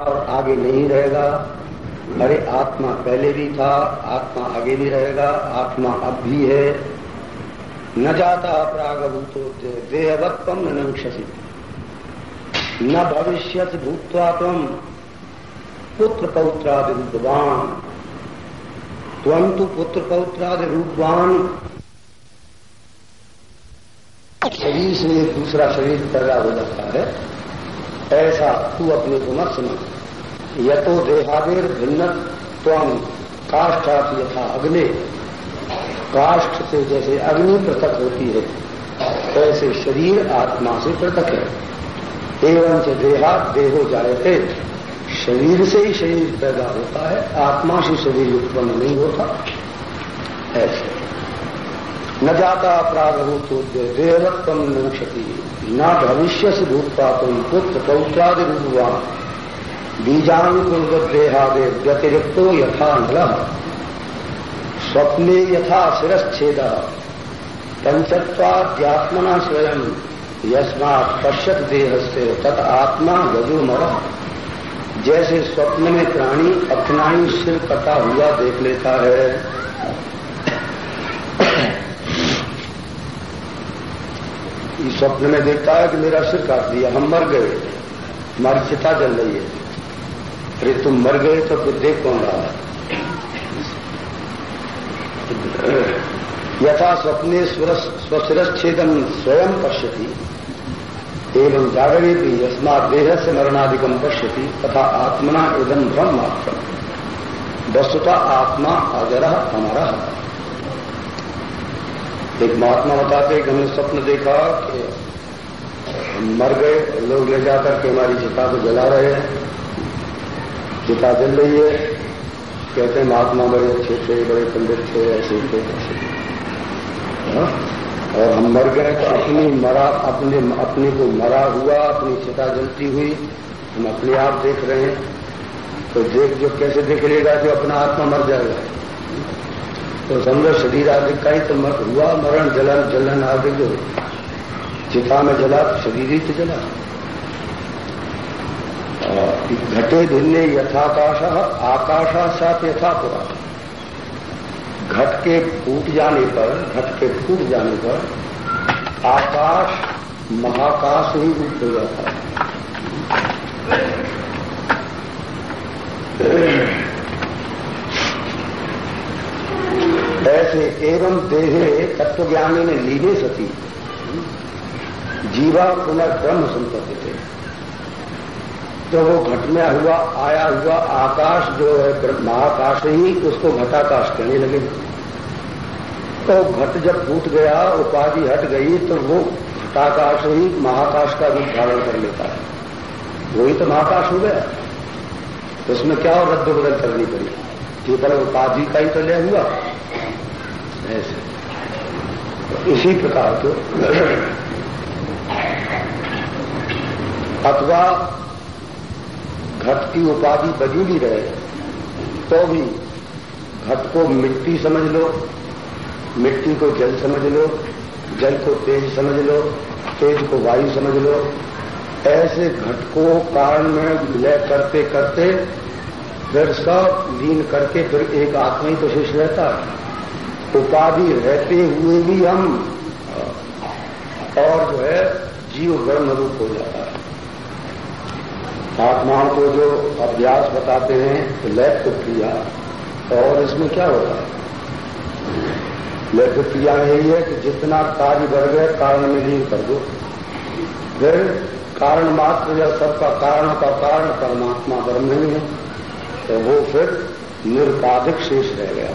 और आगे नहीं रहेगा। अरे, आत्मा पहले भी था, आत्मा आगे भी रहेगा, आत्मा अब भी है। न जाता प्रागभूतो देहवत्व न नक्षसी न भविष्य भूतवा तम पुत्र पौत्रादि रूपवान त्वं तो पुत्र पौत्रादि रूपवान शरीर से एक दूसरा शरीर पैदा हो जाता है। ऐसा तू अपने को मत समझ यतो देहादेर भिन्न त्वम काष्ठात यथा अग्नि। काष्ठ से जैसे अग्नि पृथक होती है ऐसे शरीर आत्मा से पृथक है। एवं से देहा देहो जायते। शरीर से ही शरीर पैदा होता है, आत्मा से शरीर उत्पन्न नहीं होता। ऐसे। न जाता प्रागभूतो देवत्व न क्षति न भविष्य से भूतता तुम पुत्र पौत्रादि रूपवान बीजानुकुल देहादे व्यतिरिक्तो यथा नल स्वप्ने यथा शिरच्छेद पंचत्वाध्यात्मना स्वयं। यस्मा पश्यत देह से तत् आत्मा गजुमर जैसे स्वप्न में प्राणी अपना ही सिर कटा हुआ देख लेता है। स्वप्न में देखता है कि मेरा सिर काट दिया, हम मर गए। हमारी चिता जल रही है। अरे तुम मर गए तो फिर देख कौन रहा है? यथा स्वप्ने स्वशिरच्छेदम स्वयं पश्यति, एवं जागरे भी यस्मा देह से मरणाधिकम पश्यति, तथा आत्मना इदम ब्रह्म मात्र वस्तुता आत्मा अजर हमारा एक महात्मा बताते कि हमने स्वप्न देखा कि मर गए, लोग ले जाकर के हमारी चिता को जला रहे हैं। चिता जल रही है। कहते हैं, महात्मा बड़े अच्छे थे, बड़े पंडित थे, ऐसे थे, ऐसे हाँ? और हम मर गए तो अपनी मरा, अपने अपने को मरा हुआ, अपनी चिता जलती हुई, हम अपने आप देख रहे हैं। तो देख, जो कैसे देख लेगा, जो अपना आत्मा मर जाएगा? तो समझो शरीर आदि का ही तो मत हुआ मरण, जलन जलन आदि जो चिता में जला, शरीर ही तो जला। घटे भिन्ने यथाकाश, आकाशा साथ यथापुरा। घट के फूट जाने पर, घट के फूट जाने पर आकाश महाकाश ही रूप हो जाता है। ऐसे एवं देहे तत्वज्ञानी ने लीने सती। जीवा पुनर्ब्रह्म संपत्ति थे। तो वो घट में हुआ, आया हुआ, आकाश जो है महाकाश ही उसको घटाकाश कहने लगे। तो घट जब फूट गया, उपाधि हट गई तो वो घटाकाश ही महाकाश का रूप धारण कर लेता है। वही तो महाकाश हो गया। उसमें क्या रद्द बदल करनी पड़ी? केवल उपाधि का ही तो लिया हुआ। ऐसे तो इसी प्रकार के अथवा घट की उपाधि बनी भी रहे तो भी घट को मिट्टी समझ लो, मिट्टी को जल समझ लो, जल को तेज समझ लो, तेज को वायु समझ लो, ऐसे घट को कारण में विलय करते करते फिर सब लीन करके फिर एक आत्मा ही तो शेष रहता है। उपाधि रहते हुए भी हम, और जो है, जीव ब्रह्म रूप हो जाता है। आत्माओं को जो अभ्यास बताते हैं तो लैप क्रिया, और इसमें क्या होता है? लैप क्रिया यही है कि जितना कार्य बढ़ गए कारण में लीन कर दो। फिर कारण मात्र या सबका कारण का कारण परमात्मा ब्रह्म ही है। तो वो फिर निर्बाधिक शेष रह गया।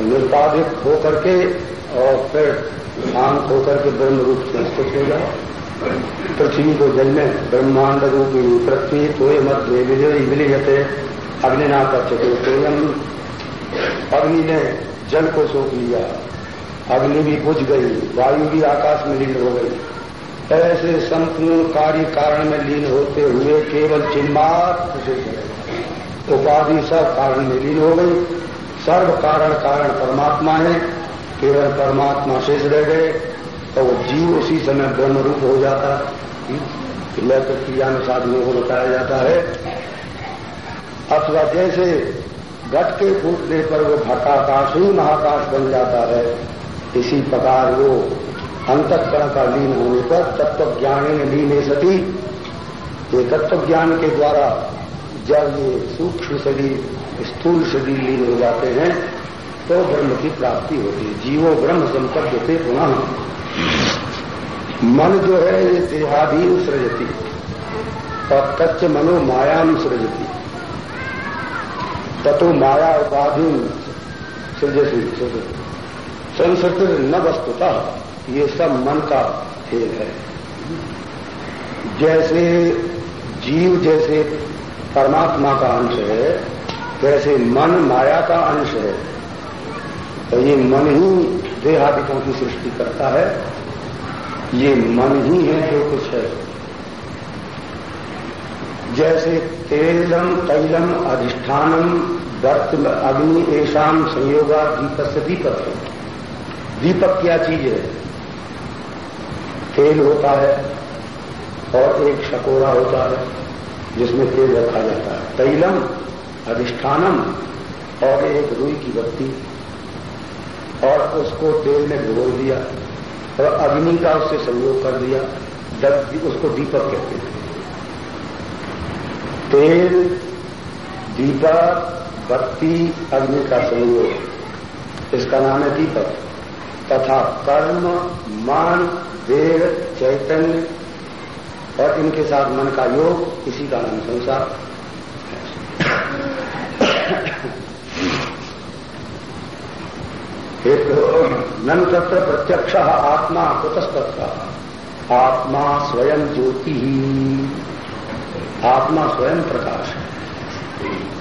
निरुपाधिक होकर के और फिर शांत होकर के ब्रह्म रूप से स्थित हो जाए पृथ्वी को जल में ब्रह्मांड रूपी पृथ्वी तोय मध्य विलियते अग्निना कच्चते तोयम। अग्नि ने जल को सोख लिया। अग्नि भी बुझ गई, वायु भी आकाश में लीन हो गई। ऐसे संपूर्ण कार्य कारण में लीन होते हुए केवल चिन्मात्र उपाधि सब कारण में लीन हो गई। सर्व कारण कारण परमात्मा है, केवल परमात्मा शेष रह गए तो वो जीव उसी समय ब्रह्म रूप हो जाता लय प्रक्रिया में साधनों को बताया जाता है। अथवा जैसे घट के फूटने पर वो घटाकाश ही महाकाश बन जाता है, इसी प्रकार वो अंतकरण का लीन होने पर तत्व ज्ञान लीने सती। ये तत्व ज्ञान के द्वारा जब ये सूक्ष्म शरीर स्थूल शरीर लीन हो जाते हैं तो ब्रह्म की प्राप्ति होती है। जीवो ब्रह्म संपद्य थे पुनः। मन जो है ये देहाधीन सृजती और तच्च मनो मायाम सृजती ततो माया उपाधीन सृजती संसृत न वस्तुता, ये सब मन का खेल है। जैसे जीव जैसे परमात्मा का अंश है वैसे मन माया का अंश है तो ये मन ही देहादिकों की सृष्टि करता है। ये मन ही है जो कुछ है। जैसे तेलम, तैलम, अधिष्ठानम दर्त अग्नि ऐशाम संयोगा दीपक से दीपक। है दीपक क्या चीज़ है? तेल होता है और एक शकोरा होता है जिसमें तेल रखा जाता है। तैलम अधिष्ठानम और एक रुई की बत्ती और उसको तेल में भिगो दिया और अग्नि का उससे संयोग कर दिया, जब उसको दीपक कहते हैं। तेल, दीपक, बत्ती, अग्नि का संयोग, इसका नाम है दीपक, तथा कर्म, मन देह चैतन्य और इनके साथ मन का योग, इसी का नाम संसार एक नन तत्र प्रत्यक्ष आत्मा कुतस्तत्व आत्मा स्वयं ज्योति। आत्मा स्वयं प्रकाश। है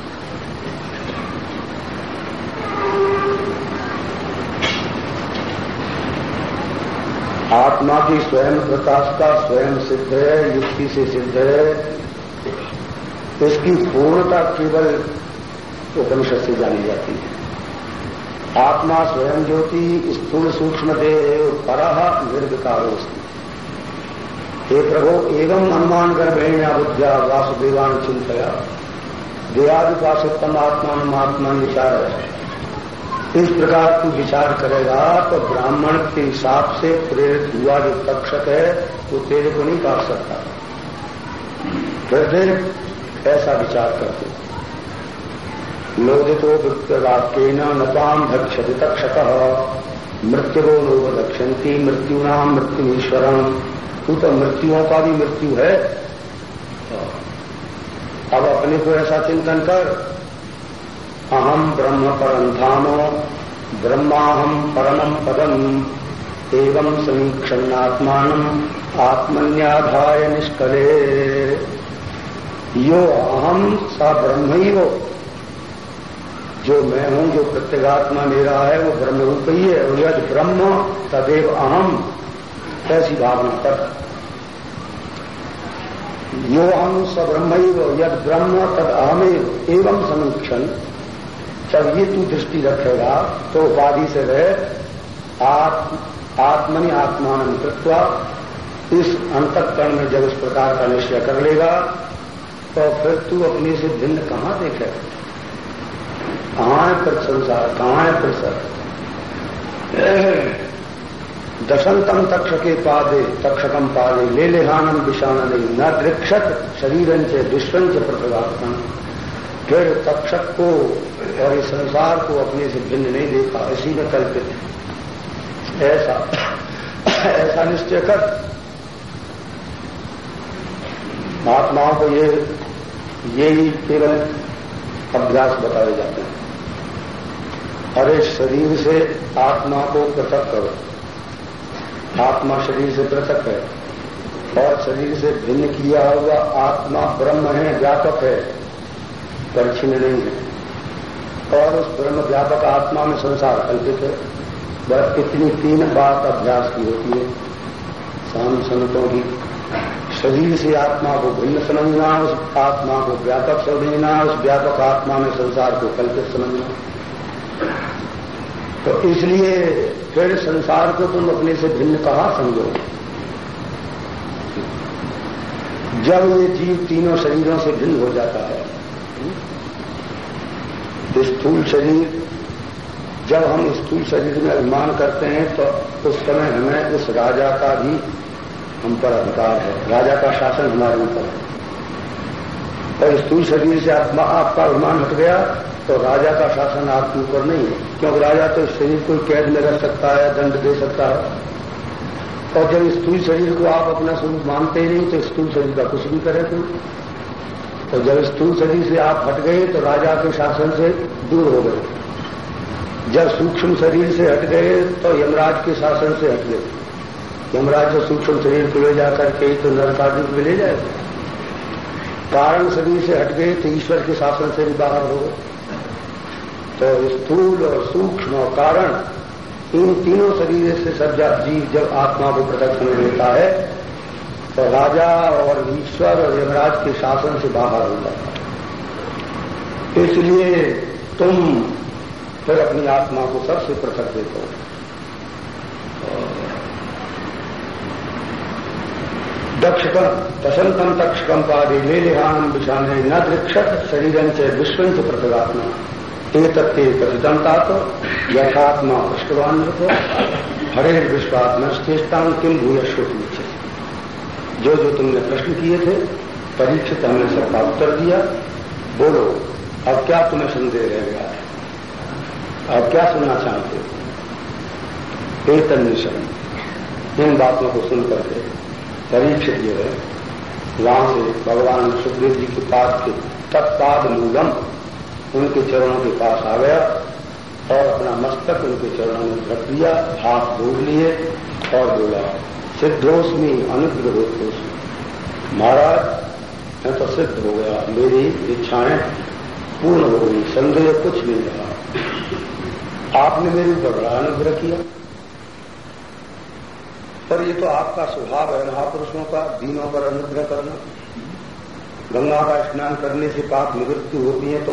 आत्मा की स्वयं प्रकाश का स्वयं सिद्ध है, युक्ति से सिद्ध है। इसकी पूर्णता केवल उपनिषद से जानी जाती है आत्मा स्वयं ज्योति स्थूल सूक्ष्म देह पर निर्विकारोस्ती हे प्रभो, एवं अनुमान गर्भेण बुद्धिया वासुदेवान चिंतया देहादिपासोत्तम आत्मा आत्मा विचार इस प्रकार तू विचार करेगा तो ब्राह्मण के हिसाब से प्रेरित हुआ जो तक्षक है, वो तेरे को नहीं काट सकता। फिर ऐसा विचार करते। लोदितो वृत्तवाक्यन नपाम भक्षति तक्षक मृत्युरो लोग दक्षंती मृत्युनाम मृत्यु ईश्वरम तू तो मृत्युओं का भी मृत्यु है। अब अपने को ऐसा चिंतन कर। अहम ब्रह्म परम धामो ब्रह्माहम परमम पदम। एवं समीक्षणात्मान आत्मन्याधाय निष्कले। यो अहम सा ब्रह्म ही हो जो मैं हूँ, जो प्रत्येगात्मा मेरा है, वो ब्रह्म रूप ही। है और यद ब्रह्म, तदेव अहम। ऐसी भावना कर यो हम स ब्रह्म यद ब्रह्म, तद अहमेव। एवं समीक्षण। जब ये तू दृष्टि रखेगा तो उपाधि से रहे आत्मनि आत्मान कृत्वा इस अंतकरण में जब इस प्रकार का निश्चय कर लेगा तो फिर तू अपने से भिन्न कहाँ देखेगा? कहाँ है फिर संसार? कहाँ है फिर सर दशंतम तक्ष के पादे, तक्षकम पादे ले लेहानम नहीं। न दृक्षक शरीरन से दुष्टन से प्रतिभात्म फिर तक्षक को और इस संसार को अपने से भिन्न नहीं देखा इसी में कल्पित है। ऐसा ऐसा निश्चय कर। महात्माओं को ये यही केवल अभ्यास बताए जाते हैं। अरे शरीर से आत्मा को पृथक करो। आत्मा शरीर से पृथक है। और शरीर से भिन्न किया हुआ आत्मा ब्रह्म है, व्यापक है परिचिन नहीं है। और उस ब्रह्म व्यापक आत्मा में संसार कल्पित है। बस इतनी तीन बात अभ्यास की होती है। शाम संतों की। शरीर से आत्मा को भिन्न समझना, उस आत्मा को व्यापक समझना, उस व्यापक आत्मा में संसार को कल्पित समझना। तो इसलिए फिर संसार को तुम अपने से भिन्न कहा समझो जब ये जीव तीनों शरीरों से भिन्न हो जाता है स्थूल शरीर, जब हम स्थूल शरीर में अभिमान करते हैं तो उस समय हमें उस राजा का भी हम पर अधिकार है। राजा का शासन हमारे ऊपर है। और स्थूल शरीर से आत्मा, आपका अभिमान हट गया तो राजा का शासन आपके ऊपर नहीं है। क्योंकि राजा तो शरीर को कैद में रख सकता है, दंड दे सकता है। और जब स्थूल शरीर को आप अपना स्वरूप मानते ही नहीं तो स्थूल शरीर का कुछ भी करे कोई तो जब स्थूल शरीर से आप हट गए तो राजा के शासन से दूर हो गए। जब सूक्ष्म शरीर से हट गए तो यमराज के शासन से हट गए। यमराज जो सूक्ष्म शरीर को ले जाकर के तो नरकादि में ले जाए। कारण शरीर से हट गए तो ईश्वर के शासन से भी बाहर हो तो स्थूल और सूक्ष्म और कारण इन तीनों शरीर से सज्जा जीव जब आत्मा को पृथक समझ लेता है तो राजा और ईश्वर और यमराज के शासन से बाहर हो जाता है। इसलिए तुम फिर अपनी आत्मा को सबसे पृथक देते हो दक्षकम दशंतम तक्षकम पादे ले लिहान विषाने न दृक्षत शरीरं से विश्वं से पृथगात्मा। तत्ते कथितंता तो यथात्मा पृष्ठवान हो हरे विश्वात्मा चेष्टान किम भूय श्रोत जो जो तुमने प्रश्न किए थे, परीक्षित हमने सबका उत्तर दिया। बोलो, अब क्या तुम्हें संदेह रह गया है? अब क्या सुनना चाहते हो? एक निशन इन बातों को सुनकर परीक्षित जो है। वहाँ से भगवान सुखदेव जी के पास के तत्पाद मूलम उनके चरणों के पास आ गया और अपना मस्तक उनके चरणों में रख दिया, हाथ जोड़ लिए और बोला सिद्धोस्मी अनुग्रह महाराज, मैं तो सिद्ध हो गया। मेरी इच्छाएँ पूर्ण हो गई। संदेह कुछ नहीं रहा। आपने मेरे ऊपर बड़ा अनुग्रह किया। पर ये तो आपका स्वभाव है महापुरुषों का, दीनों पर अनुग्रह करना। गंगा का स्नान करने से पाप निवृत्ति होती है तो